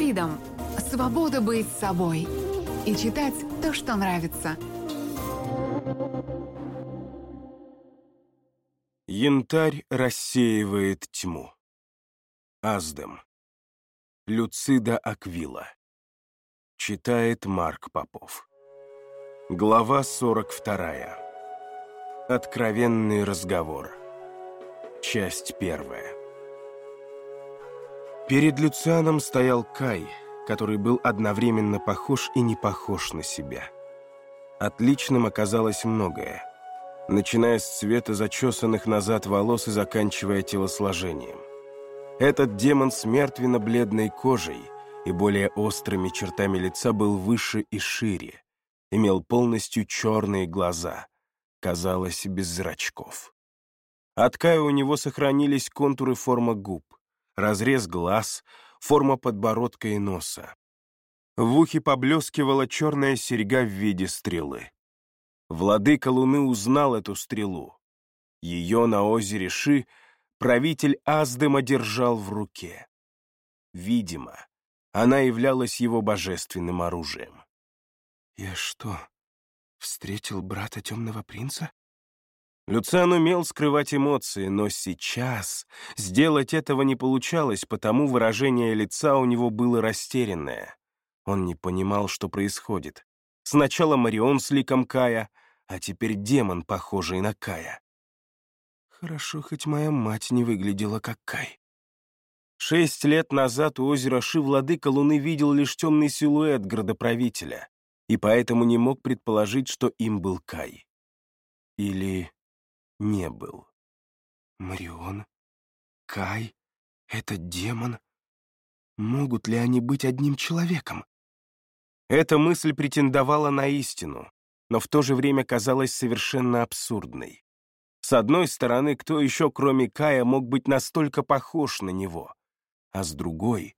Freedom – свобода быть собой и читать то, что нравится. Янтарь рассеивает тьму. Аздем. Люцида Аквила. Читает Марк Попов. Глава 42. Откровенный разговор. Часть первая. Перед Люцианом стоял Кай, который был одновременно похож и не похож на себя. Отличным оказалось многое, начиная с цвета зачесанных назад волос и заканчивая телосложением. Этот демон с мертвенно-бледной кожей и более острыми чертами лица был выше и шире, имел полностью черные глаза, казалось, без зрачков. От Кая у него сохранились контуры формы губ, разрез глаз, форма подбородка и носа. В ухе поблескивала черная серьга в виде стрелы. Владыка Луны узнал эту стрелу. Ее на озере Ши правитель Аздема держал в руке. Видимо, она являлась его божественным оружием. «Я что, встретил брата темного принца?» Люциан умел скрывать эмоции, но сейчас сделать этого не получалось, потому выражение лица у него было растерянное. Он не понимал, что происходит. Сначала Марион с ликом Кая, а теперь демон, похожий на Кая. Хорошо, хоть моя мать не выглядела как Кай. Шесть лет назад у озера Ши владыка Луны видел лишь темный силуэт градоправителя, и поэтому не мог предположить, что им был Кай. Или не был. Марион? Кай? Этот демон? Могут ли они быть одним человеком? Эта мысль претендовала на истину, но в то же время казалась совершенно абсурдной. С одной стороны, кто еще, кроме Кая, мог быть настолько похож на него? А с другой,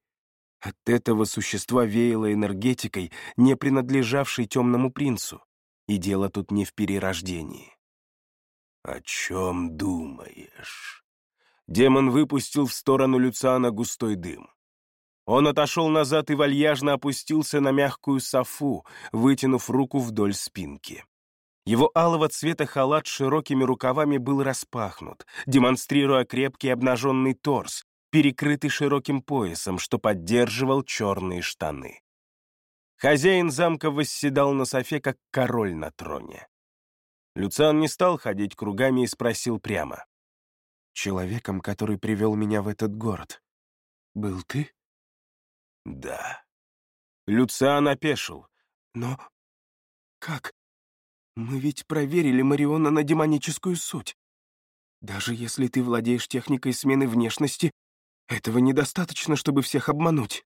от этого существа веяло энергетикой, не принадлежавшей темному принцу. И дело тут не в перерождении. «О чем думаешь?» Демон выпустил в сторону Люциана густой дым. Он отошел назад и вальяжно опустился на мягкую софу, вытянув руку вдоль спинки. Его алого цвета халат с широкими рукавами был распахнут, демонстрируя крепкий обнаженный торс, перекрытый широким поясом, что поддерживал черные штаны. Хозяин замка восседал на софе, как король на троне. Люциан не стал ходить кругами и спросил прямо. «Человеком, который привел меня в этот город, был ты?» «Да». Люциан опешил. «Но как? Мы ведь проверили Мариона на демоническую суть. Даже если ты владеешь техникой смены внешности, этого недостаточно, чтобы всех обмануть».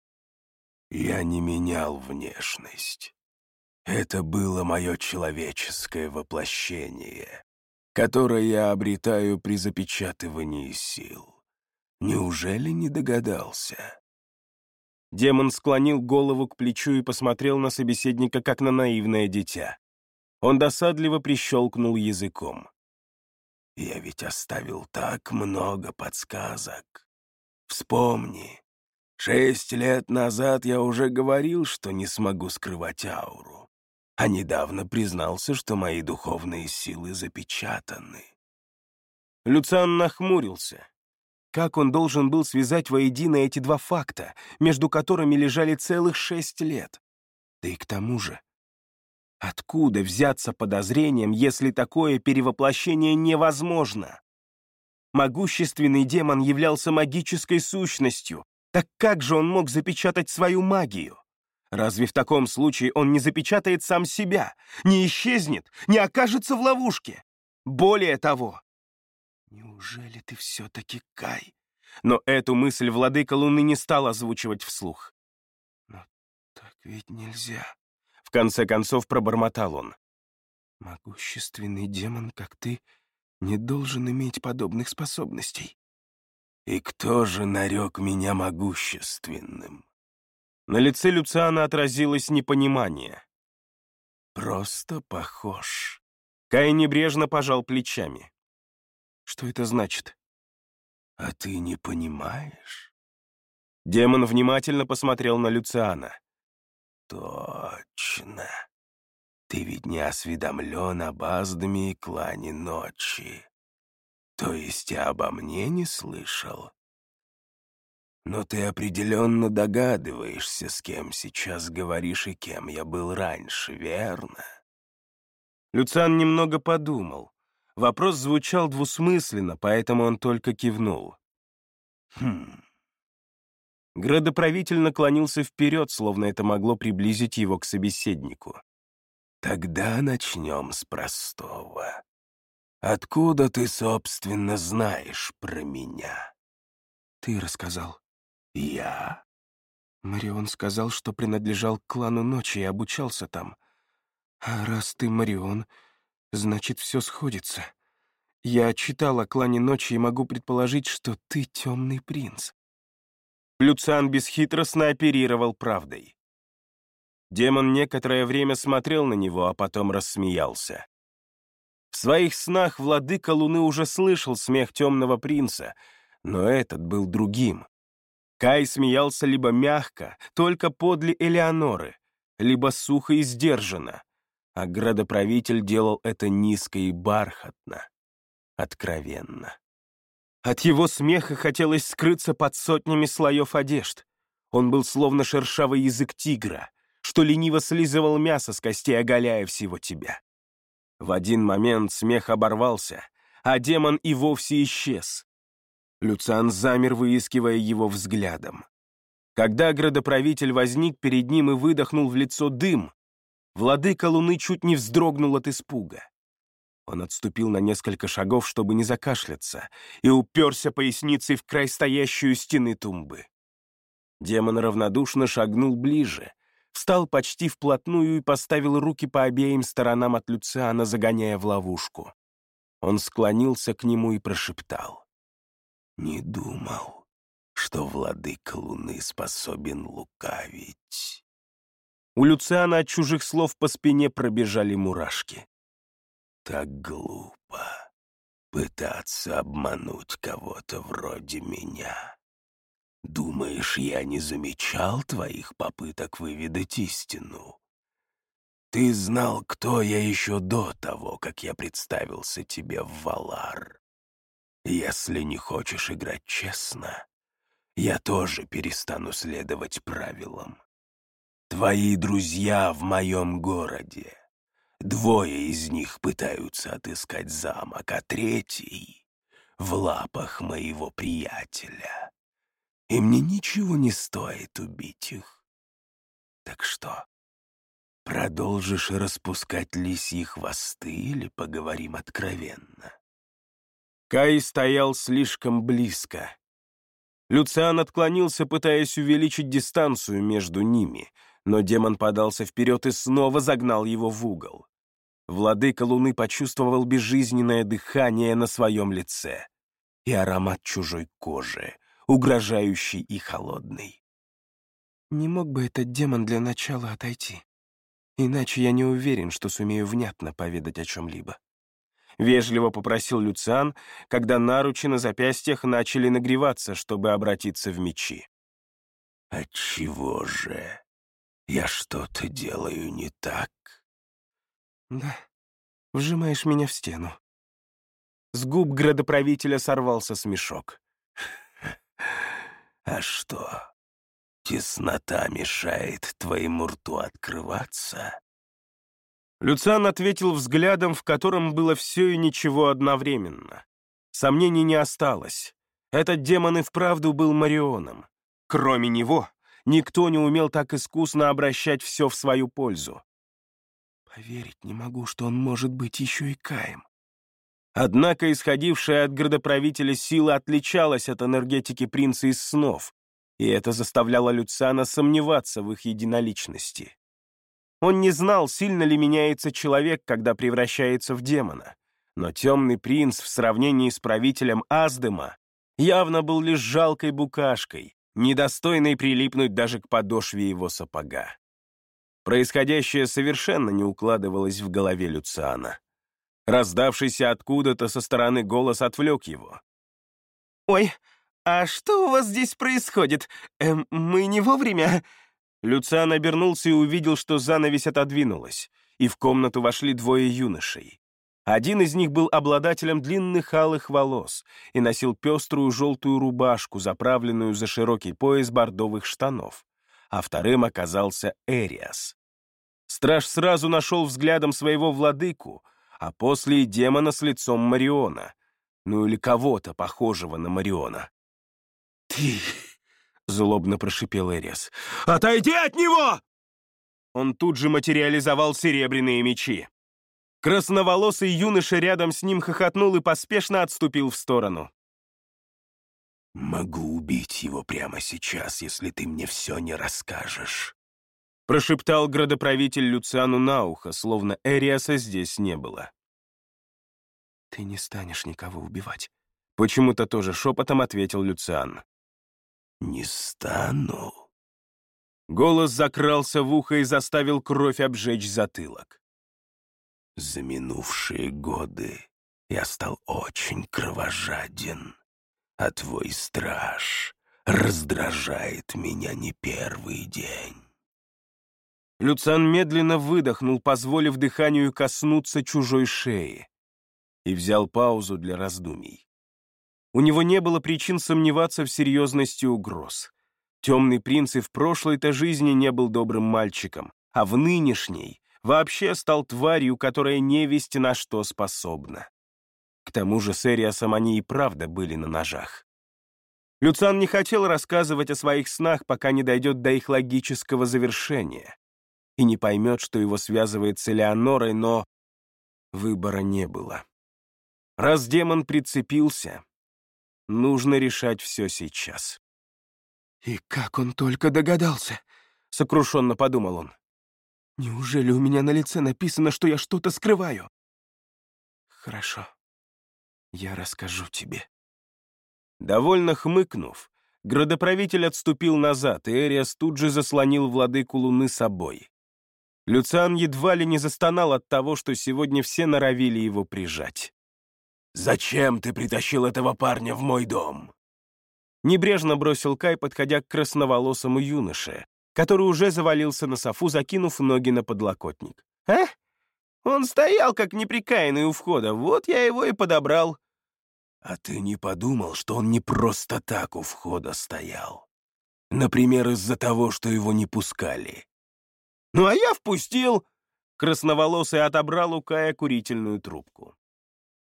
«Я не менял внешность. Это было мое человеческое воплощение, которое я обретаю при запечатывании сил. Неужели не догадался?» Демон склонил голову к плечу и посмотрел на собеседника, как на наивное дитя. Он досадливо прищелкнул языком. «Я ведь оставил так много подсказок. Вспомни, шесть лет назад я уже говорил, что не смогу скрывать ауру а недавно признался, что мои духовные силы запечатаны. Люциан нахмурился. Как он должен был связать воедино эти два факта, между которыми лежали целых шесть лет? Да и к тому же, откуда взяться подозрением, если такое перевоплощение невозможно? Могущественный демон являлся магической сущностью, так как же он мог запечатать свою магию? Разве в таком случае он не запечатает сам себя, не исчезнет, не окажется в ловушке? Более того... Неужели ты все-таки Кай? Но эту мысль владыка Луны не стал озвучивать вслух. Но так ведь нельзя. В конце концов пробормотал он. Могущественный демон, как ты, не должен иметь подобных способностей. И кто же нарек меня могущественным? На лице Люциана отразилось непонимание. «Просто похож». Кай небрежно пожал плечами. «Что это значит?» «А ты не понимаешь? Демон внимательно посмотрел на Люциана. «Точно. Ты ведь не осведомлен об Аздаме и клане ночи. То есть обо мне не слышал? Но ты определенно догадываешься, с кем сейчас говоришь и кем я был раньше, верно?» Люциан немного подумал. Вопрос звучал двусмысленно, поэтому он только кивнул. «Хм...» Градоправитель наклонился вперед, словно это могло приблизить его к собеседнику. «Тогда начнем с простого. Откуда ты, собственно, знаешь про меня?» «Ты рассказал». «Я?» Марион сказал, что принадлежал к клану ночи и обучался там. А раз ты Марион, значит, все сходится. Я читал о клане ночи и могу предположить, что ты темный принц. Люциан бесхитростно оперировал правдой. Демон некоторое время смотрел на него, а потом рассмеялся. В своих снах владыка Луны уже слышал смех темного принца, но этот был другим. Кай смеялся либо мягко, только подле Элеоноры, либо сухо и сдержанно, а градоправитель делал это низко и бархатно, откровенно. От его смеха хотелось скрыться под сотнями слоев одежд. Он был словно шершавый язык тигра, что лениво слизывал мясо с костей, оголяя всего тебя. В один момент смех оборвался, а демон и вовсе исчез. Люциан замер, выискивая его взглядом. Когда градоправитель возник перед ним и выдохнул в лицо дым, владыка луны чуть не вздрогнул от испуга. Он отступил на несколько шагов, чтобы не закашляться, и уперся поясницей в край стоящую стены тумбы. Демон равнодушно шагнул ближе, встал почти вплотную и поставил руки по обеим сторонам от Люциана, загоняя в ловушку. Он склонился к нему и прошептал. «Не думал, что владыка Луны способен лукавить». У Люциана от чужих слов по спине пробежали мурашки. Так глупо пытаться обмануть кого-то вроде меня. Думаешь, я не замечал твоих попыток выведать истину? Ты знал, кто я еще до того, как я представился тебе в Валар. Если не хочешь играть честно, я тоже перестану следовать правилам. Твои друзья в моем городе. Двое из них пытаются отыскать замок, а третий — в лапах моего приятеля. И мне ничего не стоит убить их. Так что, продолжишь распускать лисьи хвосты или поговорим откровенно? Кай стоял слишком близко. Люциан отклонился, пытаясь увеличить дистанцию между ними, но демон подался вперед и снова загнал его в угол. Владыка Луны почувствовал безжизненное дыхание на своем лице и аромат чужой кожи, угрожающий и холодный. Не мог бы этот демон для начала отойти? Иначе я не уверен, что сумею внятно поведать о чем-либо. Вежливо попросил Люциан, когда наручи на запястьях начали нагреваться, чтобы обратиться в мечи. «Отчего же? Я что-то делаю не так?» Да, вжимаешь меня в стену. С губ градоправителя сорвался смешок. «А что, теснота мешает твоему рту открываться?» Люциан ответил взглядом, в котором было все и ничего одновременно. Сомнений не осталось. Этот демон и вправду был Марионом. Кроме него, никто не умел так искусно обращать все в свою пользу. Поверить не могу, что он может быть еще и Каем. Однако исходившая от градоправителя сила отличалась от энергетики принца из снов, и это заставляло Люциана сомневаться в их единоличности. Он не знал, сильно ли меняется человек, когда превращается в демона, но темный принц в сравнении с правителем Аздема явно был лишь жалкой букашкой, недостойной прилипнуть даже к подошве его сапога. Происходящее совершенно не укладывалось в голове Люциана. Раздавшийся откуда-то со стороны голос отвлек его. «Ой, «А что у вас здесь происходит? Эм, мы не вовремя...» Люциан обернулся и увидел, что занавесь отодвинулась, и в комнату вошли двое юношей. Один из них был обладателем длинных алых волос и носил пеструю желтую рубашку, заправленную за широкий пояс бордовых штанов, а вторым оказался Эриас. Страж сразу нашел взглядом своего владыку, а после и демона с лицом Мариона, ну или кого-то похожего на Мариона. «Ты...» — злобно прошипел Эриас. «Отойди от него!» Он тут же материализовал серебряные мечи. Красноволосый юноша рядом с ним хохотнул и поспешно отступил в сторону. «Могу убить его прямо сейчас, если ты мне все не расскажешь», прошептал градоправитель Люциану на ухо, словно Эриаса здесь не было. «Ты не станешь никого убивать», — почему-то тоже шепотом ответил Люциан. «Не стану». Голос закрался в ухо и заставил кровь обжечь затылок. За минувшие годы я стал очень кровожаден, а твой страж раздражает меня не первый день. Люцан медленно выдохнул, позволив дыханию коснуться чужой шеи, и взял паузу для раздумий. У него не было причин сомневаться в серьезности угроз. Темный принц и в прошлой-то жизни не был добрым мальчиком, а в нынешней вообще стал тварью, которая невесть на что способна. К тому же с Эриасом они и правда были на ножах. Люцан не хотел рассказывать о своих снах, пока не дойдет до их логического завершения и не поймет, что его связывает с Элеонорой, но выбора не было. Раз демон прицепился, нужно решать все сейчас. «И как он только догадался!» — сокрушенно подумал он. Неужели у меня на лице написано, что я что-то скрываю? Хорошо. Я расскажу тебе. Довольно хмыкнув, градоправитель отступил назад, и Эриас тут же заслонил владыку Луны собой. Люциан едва ли не застонал от того, что сегодня все норовили его прижать. «Зачем ты притащил этого парня в мой дом?» Небрежно бросил Кай, подходя к красноволосому юноше, который уже завалился на софу, закинув ноги на подлокотник. «А? Он стоял, как неприкаянный у входа, вот я его и подобрал». «А ты не подумал, что он не просто так у входа стоял? Например, из-за того, что его не пускали?» «Ну, а я впустил!» Красноволосый отобрал у Кая курительную трубку.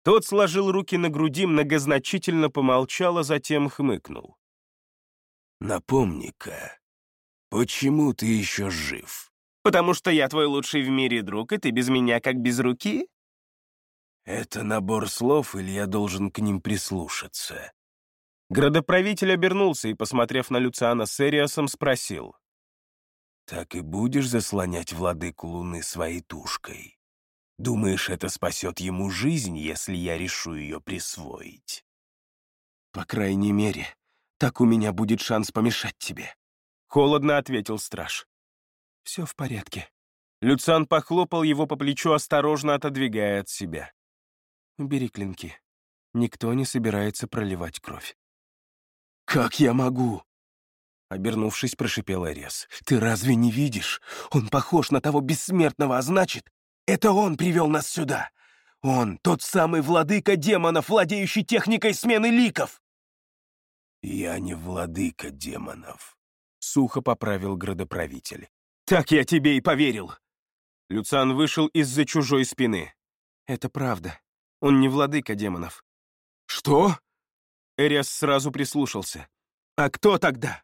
Тот сложил руки на груди, многозначительно помолчал, а затем хмыкнул. «Напомни-ка, «Почему ты еще жив?» «Потому что я твой лучший в мире друг, и ты без меня как без руки?» «Это набор слов, или я должен к ним прислушаться?» Градоправитель обернулся и, посмотрев на Люциана с Эриасом, спросил. «Так и будешь заслонять владыку Луны своей тушкой? Думаешь, это спасет ему жизнь, если я решу ее присвоить?» «По крайней мере, так у меня будет шанс помешать тебе», Холодно ответил страж. «Все в порядке». Люциан похлопал его по плечу, осторожно отодвигая от себя. «Убери клинки. Никто не собирается проливать кровь». «Как я могу?» Обернувшись, прошипел Эрес. «Ты разве не видишь? Он похож на того бессмертного, а значит, это он привел нас сюда. Он тот самый владыка демонов, владеющий техникой смены ликов!» «Я не владыка демонов», сухо поправил градоправитель. «Так я тебе и поверил!» Люциан вышел из-за чужой спины. «Это правда. Он не владыка демонов». «Что?» Эриас сразу прислушался. «А кто тогда?»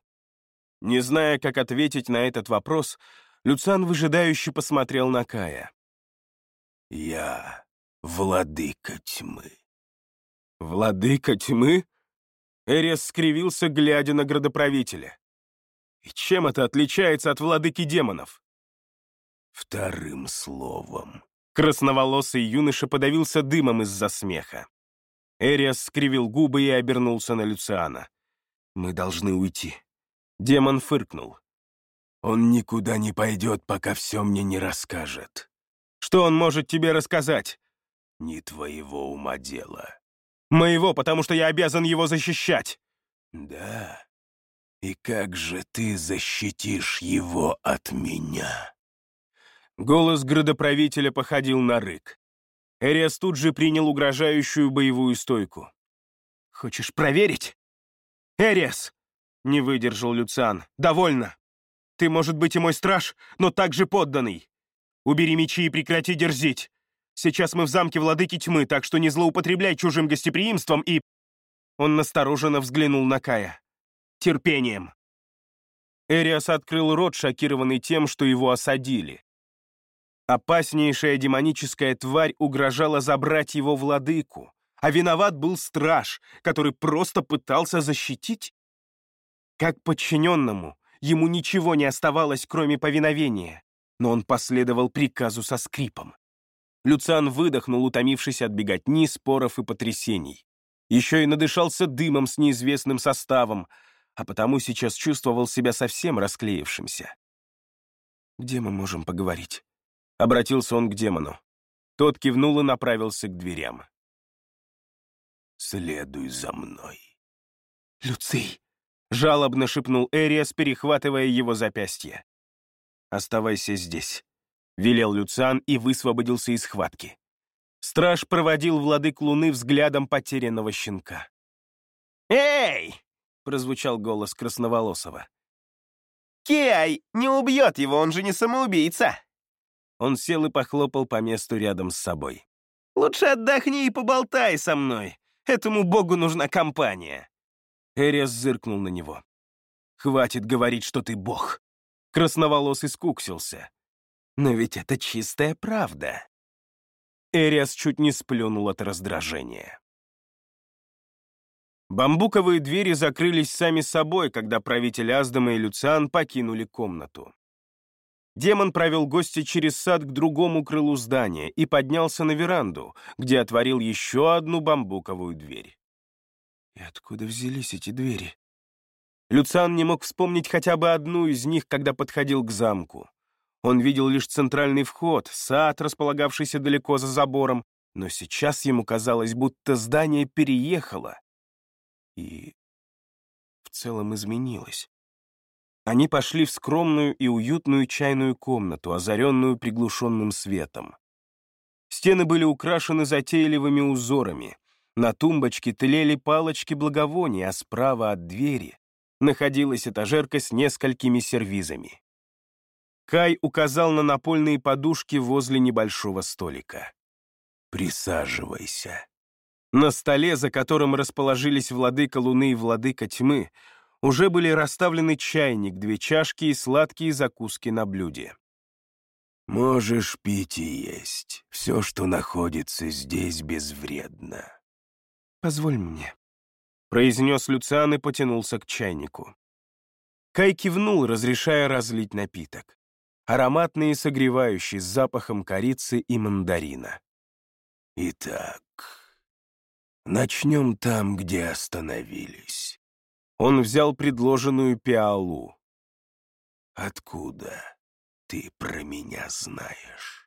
Не зная, как ответить на этот вопрос, Люциан выжидающе посмотрел на Кая. «Я владыка тьмы». «Владыка тьмы?» Эриас скривился, глядя на градоправителя. И чем это отличается от владыки демонов? Вторым словом. Красноволосый юноша подавился дымом из-за смеха. Эриас скривил губы и обернулся на Люциана. «Мы должны уйти». Демон фыркнул. «Он никуда не пойдет, пока все мне не расскажет». «Что он может тебе рассказать?» «Не твоего ума дело». «Моего, потому что я обязан его защищать». «Да? И как же ты защитишь его от меня?» Голос градоправителя походил на рык. Эриас тут же принял угрожающую боевую стойку. «Хочешь проверить?» «Эриас!» — не выдержал Люциан. «Довольно! Ты, может быть, и мой страж, но также подданный. Убери мечи и прекрати дерзить. Сейчас мы в замке владыки тьмы, так что не злоупотребляй чужим гостеприимством и...» Он настороженно взглянул на Кая. «Терпением!» Эриас открыл рот, шокированный тем, что его осадили. Опаснейшая демоническая тварь угрожала забрать его владыку, а виноват был страж, который просто пытался защитить. Как подчиненному, ему ничего не оставалось, кроме повиновения, но он последовал приказу со скрипом. Люциан выдохнул, утомившись от беготни, споров и потрясений. Еще и надышался дымом с неизвестным составом, а потому сейчас чувствовал себя совсем расклеившимся. «Где мы можем поговорить?» Обратился он к демону. Тот кивнул и направился к дверям. «Следуй за мной». «Люций!» — жалобно шепнул Эриас, перехватывая его запястье. «Оставайся здесь», — велел Люциан и высвободился из схватки. Страж проводил владык луны взглядом потерянного щенка. «Эй!» — прозвучал голос Красноволосого. «Киай не убьет его, он же не самоубийца!» Он сел и похлопал по месту рядом с собой. «Лучше отдохни и поболтай со мной. Этому богу нужна компания». Эриас зыркнул на него. «Хватит говорить, что ты бог». Красноволосый скуксился. «Но ведь это чистая правда». Эриас чуть не сплюнул от раздражения. Бамбуковые двери закрылись сами собой, когда правитель Аздама и Люциан покинули комнату. Демон провел гостя через сад к другому крылу здания и поднялся на веранду, где отворил еще одну бамбуковую дверь. И откуда взялись эти двери? Люциан не мог вспомнить хотя бы одну из них, когда подходил к замку. Он видел лишь центральный вход, сад, располагавшийся далеко за забором, но сейчас ему казалось, будто здание переехало и в целом изменилось. Они пошли в скромную и уютную чайную комнату, озаренную приглушенным светом. Стены были украшены затейливыми узорами. На тумбочке тлели палочки благовоний, а справа от двери находилась этажерка с несколькими сервизами. Кай указал на напольные подушки возле небольшого столика. «Присаживайся». На столе, за которым расположились владыка Луны и владыка Тьмы, уже были расставлены чайник, две чашки и сладкие закуски на блюде. «Можешь пить и есть. Все, что находится здесь, безвредно». «Позволь мне», — произнес Люциан и потянулся к чайнику. Кай кивнул, разрешая разлить напиток. Ароматный и согревающий, с запахом корицы и мандарина. «Итак, начнем там, где остановились». Он взял предложенную пиалу. «Откуда ты про меня знаешь?»